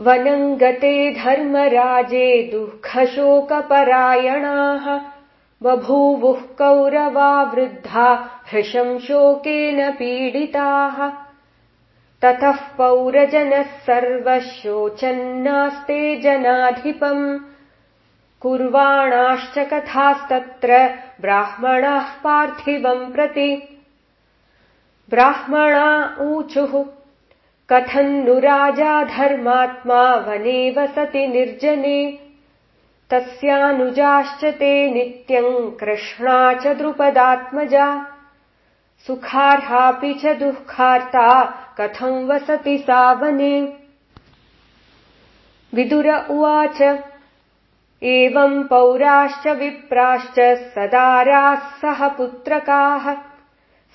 वनम् गते धर्मराजे दुःखशोकपरायणाः बभूवुः कौरवा वृद्धा हृशम् शोकेन पीडिताः। ततः पौरजनः सर्वः शोचन्नास्ते जनाधिपम्। कुर्वाणाश्च कथास्तत्र ब्राह्मणाः पार्थिवम् प्रति। ब्राह्मणा ऊचुः कथम् नु राजा धर्मात्मा वने वसति निर्जने। तस्यानुजाश्च ते नित्यम् कृष्णा च द्रुपदात्मजा। सुखार्हापि च दुःखार्ता कथम् वसति सा वने विदुर उवाच एवम् पौराश्च विप्राश्च सदाराः सह पुत्रकाः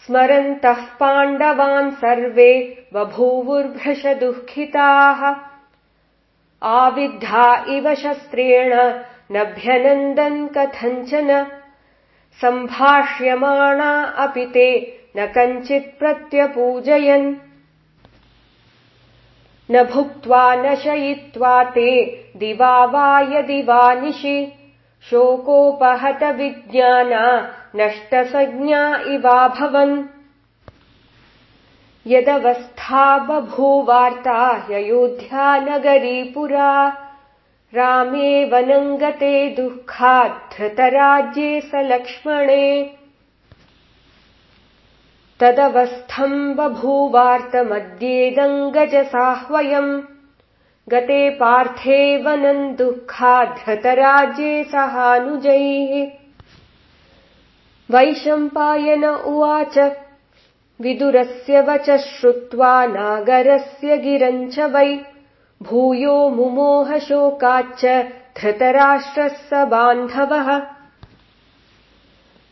स्मरन्तः पाण्डवान् सर्वे बभूवुर्भृशदुःखिताः। आविद्धा इव शस्त्रेण नभ्यनन्दन् कथञ्चन। सम्भाष्यमाणा अपि ते न कञ्चित् प्रत्यपूजयन्। न भुक्त्वा न शयित्वा ते दिवा वा यदि वा निशि शोकोपहतविज्ञाना नष्टसज्ञा इवाभवन्। यदवस्था बभूवार्ता ह्ययोध्या नगरी पुरा रामे वनङ्गते दुःखाद्धृतराज्ये स लक्ष्मणे तदवस्थम् बभूवार्तमद्येदङ्गजसाह्वयम् गते पार्थे वनम् दुःखाद्धृतराज्ये सहानुजैः। वैशम्पायन उवाच विदुरस्य वचः श्रुत्वा नागरस्य गिरम् च वै। भूयो मुमोहशोकाच्च धृतराष्ट्रः स बान्धवः।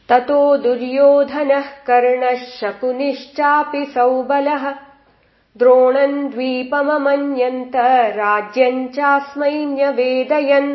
ततो दुर्योधनः कर्णः शकुनिश्चापि सौबलः द्रोणम् द्वीपममन्यन्त राज्यम् चास्मै न्यवेदयन्